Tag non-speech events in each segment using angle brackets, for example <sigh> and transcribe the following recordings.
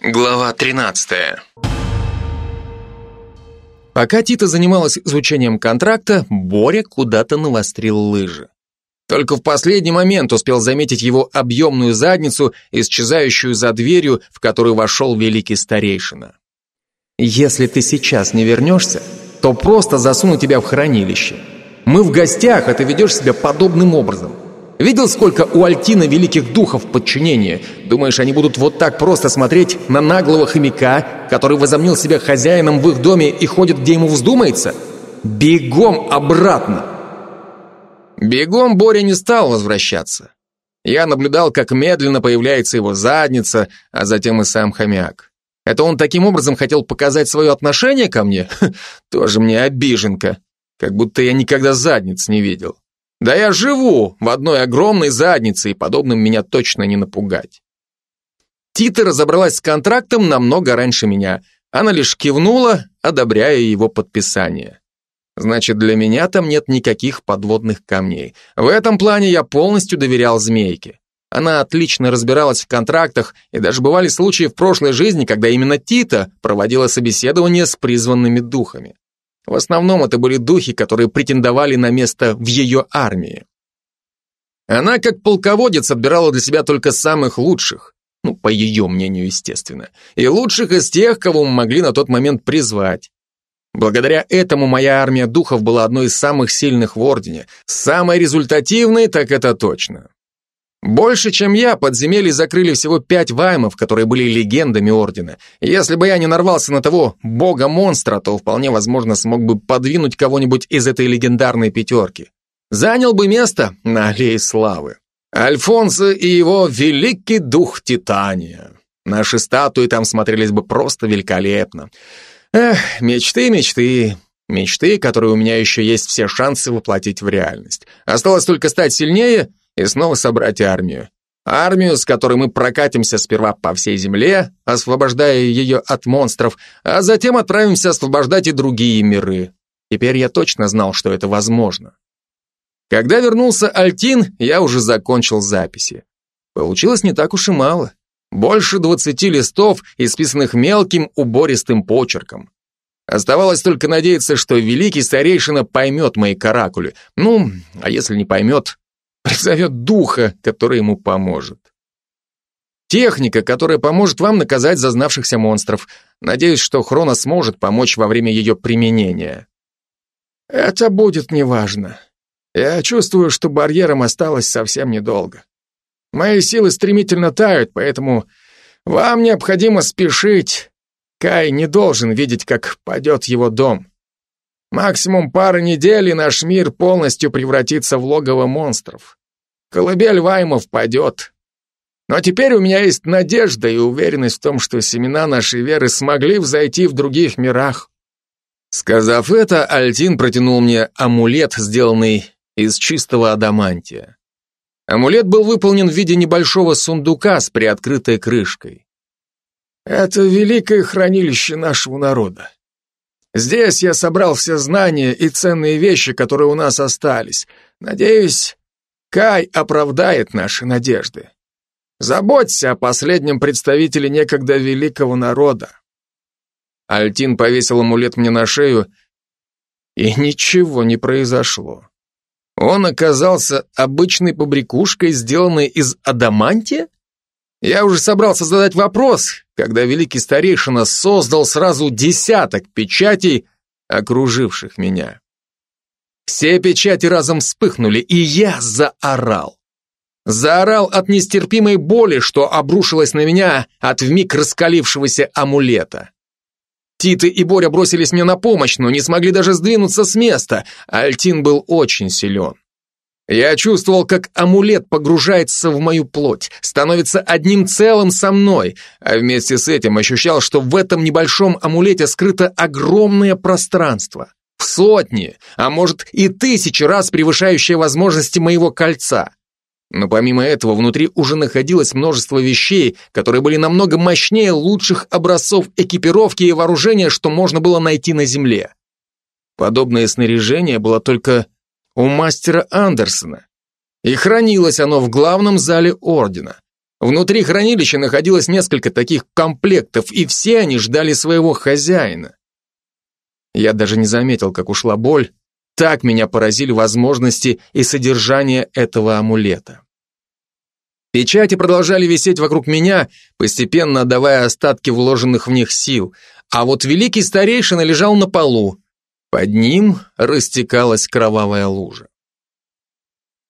Глава 13. Пока Тита занималась изучением контракта, Боря куда-то навострил лыжи. Только в последний момент успел заметить его объемную задницу, исчезающую за дверью, в которую вошел великий старейшина. «Если ты сейчас не вернешься, то просто засуну тебя в хранилище. Мы в гостях, а ты ведешь себя подобным образом. Видел, сколько у Альтина великих духов подчинения? Думаешь, они будут вот так просто смотреть на наглого хомяка, который возомнил себя хозяином в их доме и ходит, где ему вздумается? Бегом обратно!» Бегом Боря не стал возвращаться. Я наблюдал, как медленно появляется его задница, а затем и сам хомяк. Это он таким образом хотел показать свое отношение ко мне? <laughs> Тоже мне обиженка. Как будто я никогда задниц не видел. Да я живу в одной огромной заднице, и подобным меня точно не напугать. Тита разобралась с контрактом намного раньше меня. Она лишь кивнула, одобряя его подписание. Значит, для меня там нет никаких подводных камней. В этом плане я полностью доверял Змейке. Она отлично разбиралась в контрактах, и даже бывали случаи в прошлой жизни, когда именно Тита проводила собеседование с призванными духами. В основном это были духи, которые претендовали на место в ее армии. Она, как полководец, отбирала для себя только самых лучших, ну, по ее мнению, естественно, и лучших из тех, кого мы могли на тот момент призвать. Благодаря этому моя армия духов была одной из самых сильных в Ордене, самой результативной, так это точно. Больше, чем я, подземелье закрыли всего пять ваймов, которые были легендами Ордена. Если бы я не нарвался на того бога-монстра, то вполне возможно смог бы подвинуть кого-нибудь из этой легендарной пятерки. Занял бы место на Аллее Славы. Альфонсо и его великий дух Титания. Наши статуи там смотрелись бы просто великолепно. Эх, мечты, мечты. Мечты, которые у меня еще есть все шансы воплотить в реальность. Осталось только стать сильнее и снова собрать армию. Армию, с которой мы прокатимся сперва по всей земле, освобождая ее от монстров, а затем отправимся освобождать и другие миры. Теперь я точно знал, что это возможно. Когда вернулся Альтин, я уже закончил записи. Получилось не так уж и мало. Больше двадцати листов, исписанных мелким убористым почерком. Оставалось только надеяться, что великий старейшина поймет мои каракули. Ну, а если не поймет, призовет духа, который ему поможет. Техника, которая поможет вам наказать зазнавшихся монстров. Надеюсь, что Хрона сможет помочь во время ее применения. Это будет неважно. Я чувствую, что барьером осталось совсем недолго. Мои силы стремительно тают, поэтому вам необходимо спешить. Кай не должен видеть, как падет его дом. Максимум пары недель, и наш мир полностью превратится в логово монстров. Колыбель Ваймов падет. Но теперь у меня есть надежда и уверенность в том, что семена нашей веры смогли взойти в других мирах. Сказав это, Альтин протянул мне амулет, сделанный из чистого адамантия. Амулет был выполнен в виде небольшого сундука с приоткрытой крышкой. Это великое хранилище нашего народа. Здесь я собрал все знания и ценные вещи, которые у нас остались. Надеюсь, Кай оправдает наши надежды. Заботься о последнем представителе некогда великого народа. Альтин повесил амулет мне на шею, и ничего не произошло. Он оказался обычной побрякушкой, сделанной из адамантия? Я уже собрался задать вопрос, когда великий старейшина создал сразу десяток печатей, окруживших меня. Все печати разом вспыхнули, и я заорал. Заорал от нестерпимой боли, что обрушилась на меня от вмиг раскалившегося амулета. Титы и Боря бросились мне на помощь, но не смогли даже сдвинуться с места. Альтин был очень силен. Я чувствовал, как амулет погружается в мою плоть, становится одним целым со мной, а вместе с этим ощущал, что в этом небольшом амулете скрыто огромное пространство сотни, а может и тысячи раз превышающее возможности моего кольца. Но помимо этого внутри уже находилось множество вещей, которые были намного мощнее лучших образцов экипировки и вооружения, что можно было найти на Земле. Подобное снаряжение было только у мастера Андерсона. И хранилось оно в главном зале Ордена. Внутри хранилища находилось несколько таких комплектов, и все они ждали своего хозяина. Я даже не заметил, как ушла боль, так меня поразили возможности и содержание этого амулета. Печати продолжали висеть вокруг меня, постепенно отдавая остатки вложенных в них сил, а вот великий старейшина лежал на полу. Под ним растекалась кровавая лужа.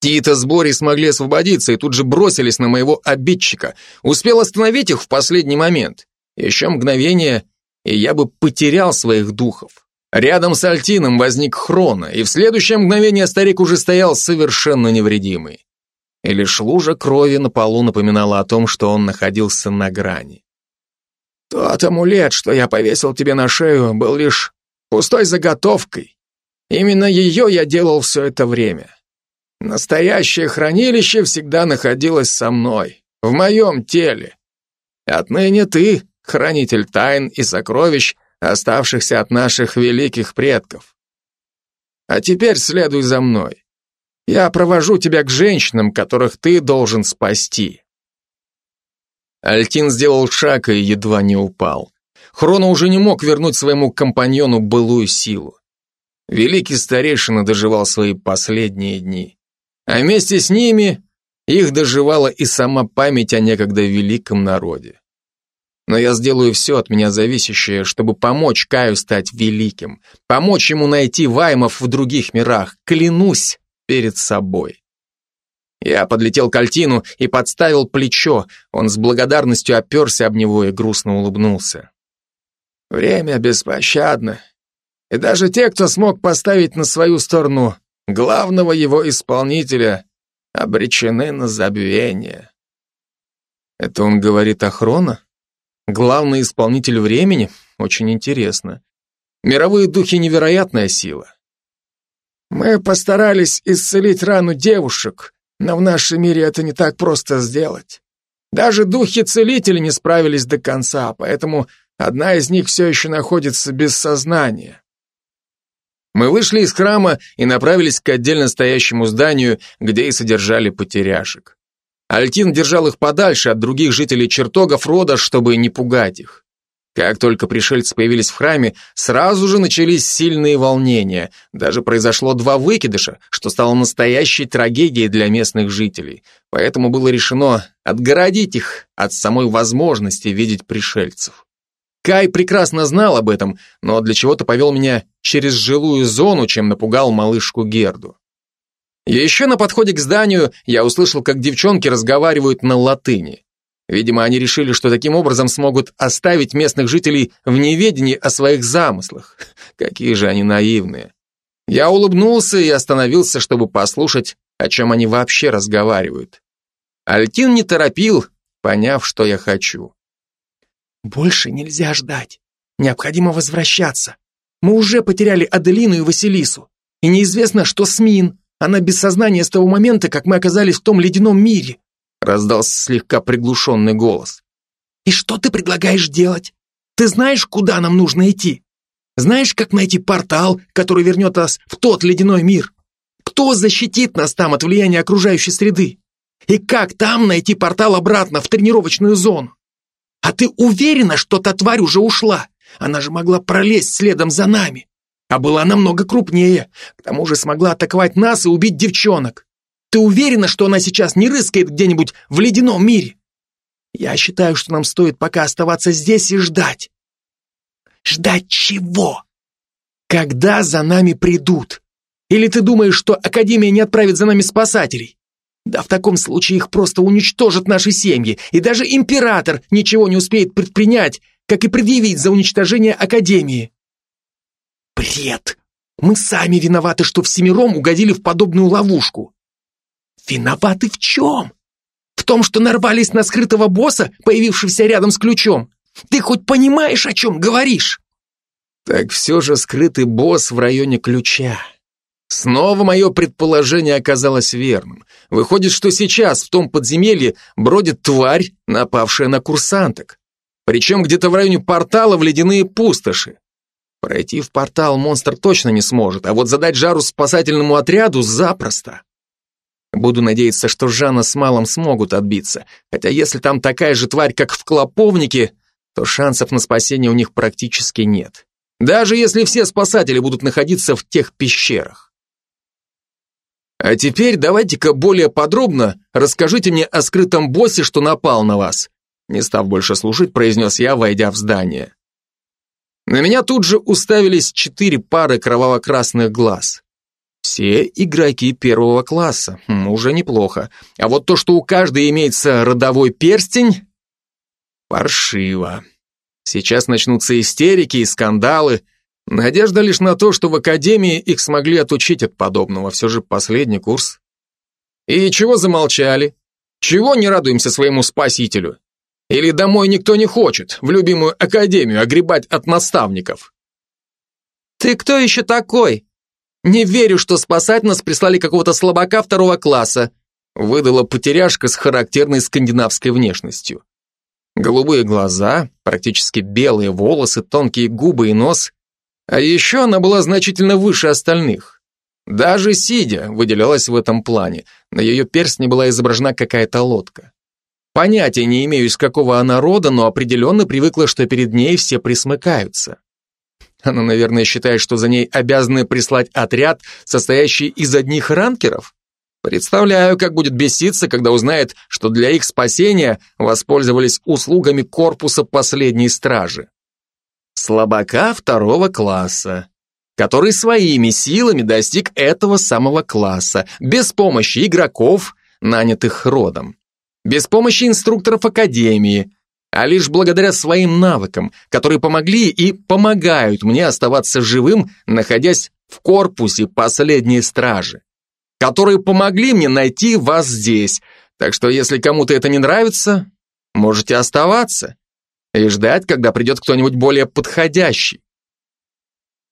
Тита с Бори смогли освободиться и тут же бросились на моего обидчика. Успел остановить их в последний момент. Еще мгновение, и я бы потерял своих духов. Рядом с Альтином возник Хрона, и в следующее мгновение старик уже стоял совершенно невредимый. И лишь лужа крови на полу напоминала о том, что он находился на грани. «Тот амулет, что я повесил тебе на шею, был лишь пустой заготовкой. Именно ее я делал все это время. Настоящее хранилище всегда находилось со мной, в моем теле. Отныне ты — хранитель тайн и сокровищ, оставшихся от наших великих предков. А теперь следуй за мной. Я провожу тебя к женщинам, которых ты должен спасти. Альтин сделал шаг и едва не упал. Хроно уже не мог вернуть своему компаньону былую силу. Великий старейшина доживал свои последние дни. А вместе с ними их доживала и сама память о некогда великом народе. Но я сделаю все от меня зависящее, чтобы помочь Каю стать великим, помочь ему найти ваймов в других мирах, клянусь перед собой. Я подлетел к Альтину и подставил плечо, он с благодарностью оперся об него и грустно улыбнулся. Время беспощадно, и даже те, кто смог поставить на свою сторону главного его исполнителя, обречены на забвение. Это он говорит о Хрона? Главный исполнитель времени? Очень интересно. Мировые духи — невероятная сила. Мы постарались исцелить рану девушек, но в нашем мире это не так просто сделать. Даже духи-целители не справились до конца, поэтому одна из них все еще находится без сознания. Мы вышли из храма и направились к отдельно стоящему зданию, где и содержали потеряшек. Альтин держал их подальше от других жителей чертогов рода, чтобы не пугать их. Как только пришельцы появились в храме, сразу же начались сильные волнения. Даже произошло два выкидыша, что стало настоящей трагедией для местных жителей. Поэтому было решено отгородить их от самой возможности видеть пришельцев. Кай прекрасно знал об этом, но для чего-то повел меня через жилую зону, чем напугал малышку Герду. Еще на подходе к зданию я услышал, как девчонки разговаривают на латыни. Видимо, они решили, что таким образом смогут оставить местных жителей в неведении о своих замыслах. <laughs> Какие же они наивные. Я улыбнулся и остановился, чтобы послушать, о чем они вообще разговаривают. Альтин не торопил, поняв, что я хочу. Больше нельзя ждать. Необходимо возвращаться. Мы уже потеряли Аделину и Василису. И неизвестно, что с Мин. Она без сознания с того момента, как мы оказались в том ледяном мире. Раздался слегка приглушенный голос. И что ты предлагаешь делать? Ты знаешь, куда нам нужно идти? Знаешь, как найти портал, который вернет нас в тот ледяной мир? Кто защитит нас там от влияния окружающей среды? И как там найти портал обратно в тренировочную зону? А ты уверена, что та тварь уже ушла? Она же могла пролезть следом за нами. А была намного крупнее. К тому же смогла атаковать нас и убить девчонок. Ты уверена, что она сейчас не рыскает где-нибудь в ледяном мире? Я считаю, что нам стоит пока оставаться здесь и ждать. Ждать чего? Когда за нами придут? Или ты думаешь, что Академия не отправит за нами спасателей? Да в таком случае их просто уничтожат наши семьи, и даже император ничего не успеет предпринять, как и предъявить за уничтожение Академии. Бред! Мы сами виноваты, что всемиром угодили в подобную ловушку. Виноваты в чем? В том, что нарвались на скрытого босса, появившегося рядом с ключом? Ты хоть понимаешь, о чем говоришь? Так все же скрытый босс в районе ключа. Снова мое предположение оказалось верным. Выходит, что сейчас в том подземелье бродит тварь, напавшая на курсанток. Причем где-то в районе портала в ледяные пустоши. Пройти в портал монстр точно не сможет, а вот задать жару спасательному отряду запросто. Буду надеяться, что Жанна с Малом смогут отбиться. Хотя если там такая же тварь, как в Клоповнике, то шансов на спасение у них практически нет. Даже если все спасатели будут находиться в тех пещерах. А теперь давайте-ка более подробно расскажите мне о скрытом боссе, что напал на вас. Не став больше слушать, произнес я, войдя в здание. На меня тут же уставились четыре пары кроваво-красных глаз. Все игроки первого класса. Хм, уже неплохо. А вот то, что у каждой имеется родовой перстень, паршиво. Сейчас начнутся истерики и скандалы. Надежда лишь на то, что в академии их смогли отучить от подобного. Все же последний курс. И чего замолчали? Чего не радуемся своему спасителю? Или домой никто не хочет, в любимую академию, огребать от наставников? «Ты кто еще такой?» Не верю, что спасать нас прислали какого-то слабака второго класса, выдала потеряшка с характерной скандинавской внешностью. Голубые глаза, практически белые волосы, тонкие губы и нос. А еще она была значительно выше остальных. Даже сидя выделялась в этом плане. На ее перстне была изображена какая-то лодка. Понятия не имею, из какого она рода, но определенно привыкла, что перед ней все присмыкаются. Она, наверное, считает, что за ней обязаны прислать отряд, состоящий из одних ранкеров? Представляю, как будет беситься, когда узнает, что для их спасения воспользовались услугами корпуса последней стражи. Слабака второго класса, который своими силами достиг этого самого класса, без помощи игроков, нанятых родом, без помощи инструкторов академии, а лишь благодаря своим навыкам, которые помогли и помогают мне оставаться живым, находясь в корпусе последней стражи, которые помогли мне найти вас здесь. Так что если кому-то это не нравится, можете оставаться и ждать, когда придет кто-нибудь более подходящий.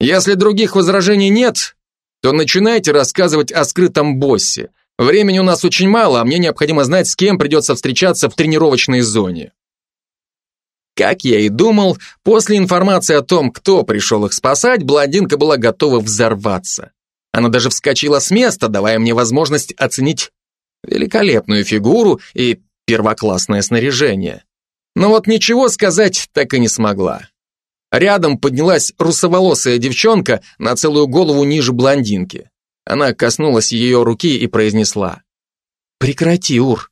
Если других возражений нет, то начинайте рассказывать о скрытом боссе. Времени у нас очень мало, а мне необходимо знать, с кем придется встречаться в тренировочной зоне. Как я и думал, после информации о том, кто пришел их спасать, блондинка была готова взорваться. Она даже вскочила с места, давая мне возможность оценить великолепную фигуру и первоклассное снаряжение. Но вот ничего сказать так и не смогла. Рядом поднялась русоволосая девчонка на целую голову ниже блондинки. Она коснулась ее руки и произнесла. «Прекрати, Ур.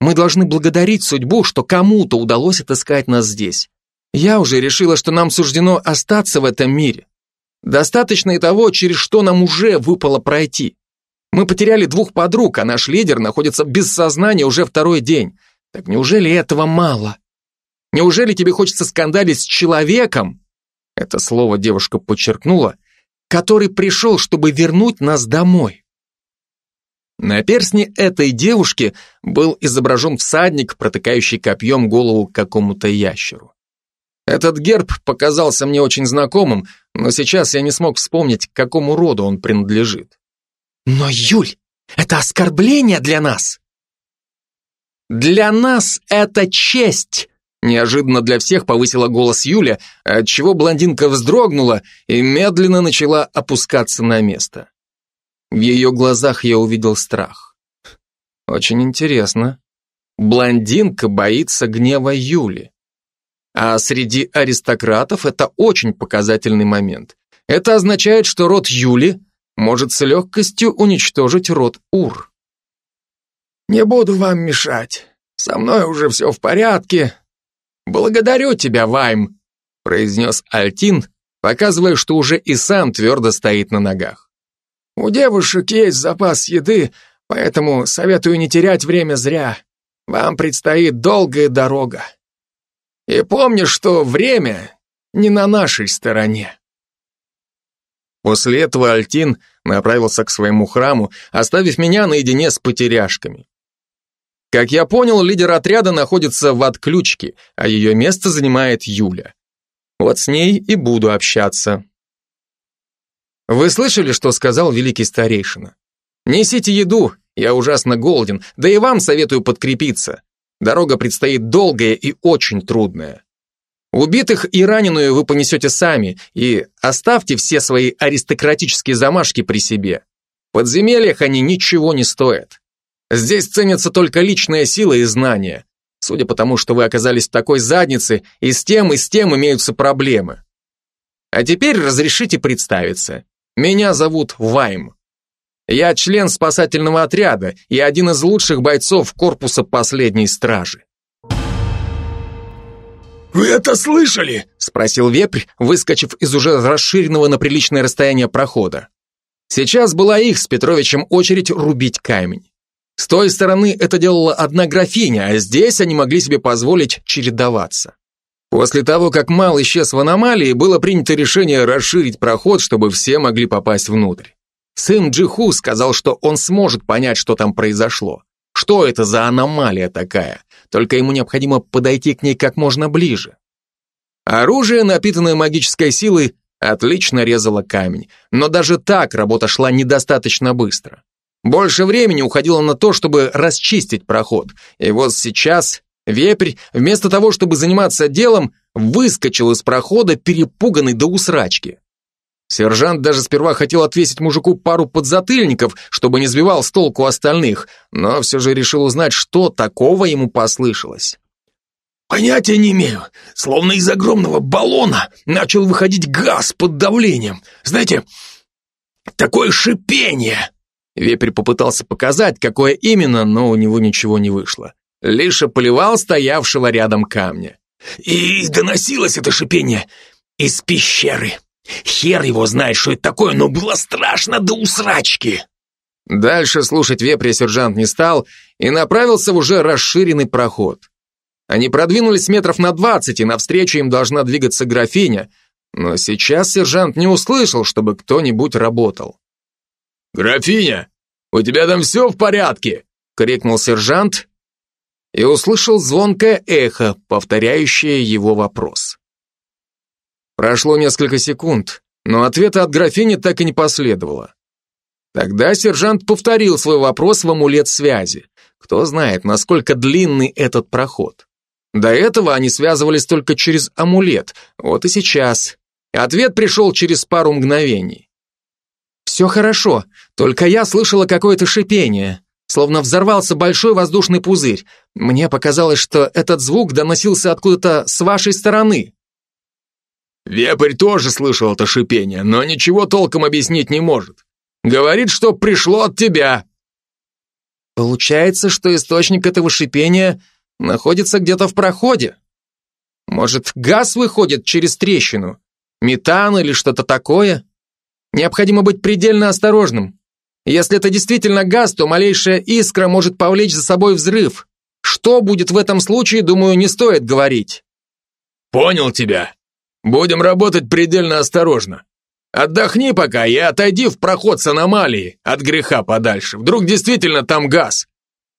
Мы должны благодарить судьбу, что кому-то удалось отыскать нас здесь. Я уже решила, что нам суждено остаться в этом мире. Достаточно и того, через что нам уже выпало пройти. Мы потеряли двух подруг, а наш лидер находится без сознания уже второй день. Так неужели этого мало? Неужели тебе хочется скандалить с человеком? Это слово девушка подчеркнула, который пришел, чтобы вернуть нас домой. На перстне этой девушки был изображен всадник, протыкающий копьем голову какому-то ящеру. Этот герб показался мне очень знакомым, но сейчас я не смог вспомнить, к какому роду он принадлежит. «Но, Юль, это оскорбление для нас!» «Для нас это честь!» Неожиданно для всех повысила голос Юля, отчего блондинка вздрогнула и медленно начала опускаться на место. В ее глазах я увидел страх. Очень интересно. Блондинка боится гнева Юли. А среди аристократов это очень показательный момент. Это означает, что род Юли может с легкостью уничтожить род Ур. «Не буду вам мешать. Со мной уже все в порядке. Благодарю тебя, Вайм», произнес Альтин, показывая, что уже и сам твердо стоит на ногах. У девушек есть запас еды, поэтому советую не терять время зря. Вам предстоит долгая дорога. И помни, что время не на нашей стороне. После этого Альтин направился к своему храму, оставив меня наедине с потеряшками. Как я понял, лидер отряда находится в отключке, а ее место занимает Юля. Вот с ней и буду общаться. Вы слышали, что сказал великий старейшина? Несите еду, я ужасно голоден, да и вам советую подкрепиться. Дорога предстоит долгая и очень трудная. Убитых и раненую вы понесете сами, и оставьте все свои аристократические замашки при себе. В подземельях они ничего не стоят. Здесь ценятся только личная сила и знания. Судя по тому, что вы оказались в такой заднице, и с тем, и с тем имеются проблемы. А теперь разрешите представиться. Меня зовут Вайм. Я член спасательного отряда и один из лучших бойцов корпуса последней стражи. «Вы это слышали?» — спросил вепрь, выскочив из уже расширенного на приличное расстояние прохода. Сейчас была их с Петровичем очередь рубить камень. С той стороны это делала одна графиня, а здесь они могли себе позволить чередоваться. После того, как Мал исчез в аномалии, было принято решение расширить проход, чтобы все могли попасть внутрь. Сын Джиху сказал, что он сможет понять, что там произошло. Что это за аномалия такая? Только ему необходимо подойти к ней как можно ближе. Оружие, напитанное магической силой, отлично резало камень, но даже так работа шла недостаточно быстро. Больше времени уходило на то, чтобы расчистить проход, и вот сейчас вепрь, вместо того, чтобы заниматься делом, выскочил из прохода, перепуганный до усрачки. Сержант даже сперва хотел отвесить мужику пару подзатыльников, чтобы не сбивал с толку остальных, но все же решил узнать, что такого ему послышалось. «Понятия не имею. Словно из огромного баллона начал выходить газ под давлением. Знаете, такое шипение!» Вепрь попытался показать, какое именно, но у него ничего не вышло. Лишь поливал стоявшего рядом камня. «И доносилось это шипение из пещеры!» Хер его знает, что это такое, но было страшно до усрачки. Дальше слушать вепря сержант не стал и направился в уже расширенный проход. Они продвинулись метров на двадцать, и навстречу им должна двигаться графиня, но сейчас сержант не услышал, чтобы кто-нибудь работал. «Графиня, у тебя там все в порядке?» — крикнул сержант и услышал звонкое эхо, повторяющее его вопрос. Прошло несколько секунд, но ответа от графини так и не последовало. Тогда сержант повторил свой вопрос в амулет связи. Кто знает, насколько длинный этот проход. До этого они связывались только через амулет, вот и сейчас. Ответ пришел через пару мгновений. «Все хорошо, только я слышала какое-то шипение, словно взорвался большой воздушный пузырь. Мне показалось, что этот звук доносился откуда-то с вашей стороны». Вепрь тоже слышал это шипение, но ничего толком объяснить не может. Говорит, что пришло от тебя. Получается, что источник этого шипения находится где-то в проходе. Может, газ выходит через трещину? Метан или что-то такое? Необходимо быть предельно осторожным. Если это действительно газ, то малейшая искра может повлечь за собой взрыв. Что будет в этом случае, думаю, не стоит говорить. Понял тебя. Будем работать предельно осторожно. Отдохни пока и отойди в проход с аномалией, от греха подальше. Вдруг действительно там газ.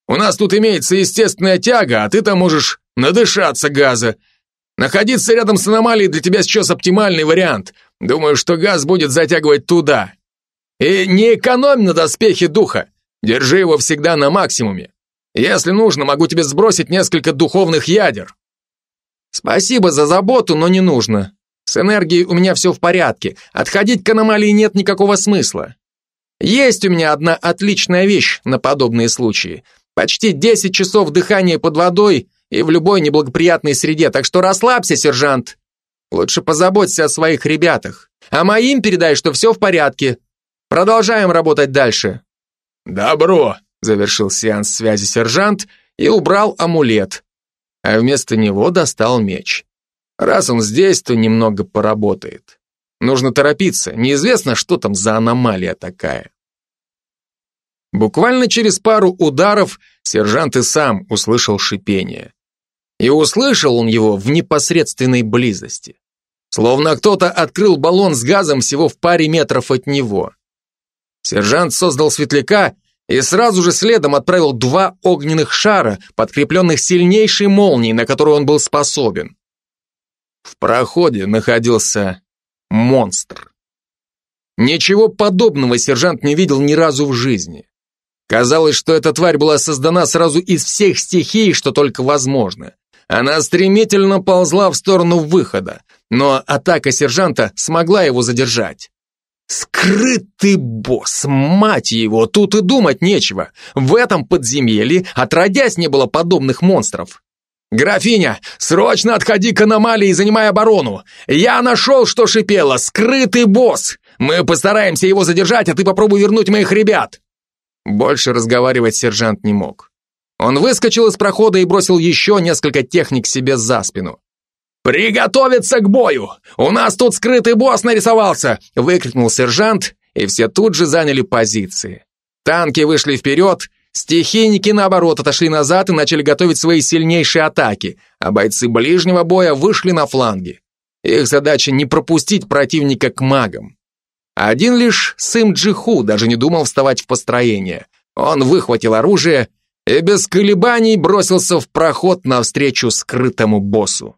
У нас тут имеется естественная тяга, а ты там можешь надышаться газа. Находиться рядом с аномалией для тебя сейчас оптимальный вариант. Думаю, что газ будет затягивать туда. И не экономь на доспехе духа. Держи его всегда на максимуме. Если нужно, могу тебе сбросить несколько духовных ядер. Спасибо за заботу, но не нужно. С энергией у меня все в порядке. Отходить к аномалии нет никакого смысла. Есть у меня одна отличная вещь на подобные случаи. Почти 10 часов дыхания под водой и в любой неблагоприятной среде, так что расслабься, сержант. Лучше позаботься о своих ребятах. А моим передай, что все в порядке. Продолжаем работать дальше. Добро, завершил сеанс связи сержант и убрал амулет, а вместо него достал меч. Раз он здесь, то немного поработает. Нужно торопиться, неизвестно, что там за аномалия такая. Буквально через пару ударов сержант и сам услышал шипение. И услышал он его в непосредственной близости. Словно кто-то открыл баллон с газом всего в паре метров от него. Сержант создал светляка и сразу же следом отправил два огненных шара, подкрепленных сильнейшей молнией, на которую он был способен. В проходе находился монстр. Ничего подобного сержант не видел ни разу в жизни. Казалось, что эта тварь была создана сразу из всех стихий, что только возможно. Она стремительно ползла в сторону выхода, но атака сержанта смогла его задержать. Скрытый босс, мать его, тут и думать нечего. В этом подземелье отродясь не было подобных монстров. «Графиня, срочно отходи к аномалии и занимай оборону! Я нашел, что шипело! Скрытый босс! Мы постараемся его задержать, а ты попробуй вернуть моих ребят!» Больше разговаривать сержант не мог. Он выскочил из прохода и бросил еще несколько техник себе за спину. «Приготовиться к бою! У нас тут скрытый босс нарисовался!» выкрикнул сержант, и все тут же заняли позиции. Танки вышли вперед, Стихийники, наоборот, отошли назад и начали готовить свои сильнейшие атаки, а бойцы ближнего боя вышли на фланги. Их задача не пропустить противника к магам. Один лишь Сым Джиху даже не думал вставать в построение. Он выхватил оружие и без колебаний бросился в проход навстречу скрытому боссу.